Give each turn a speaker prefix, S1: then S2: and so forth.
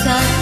S1: saat